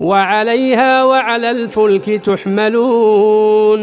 وعليها وعلى الفلك تحملون.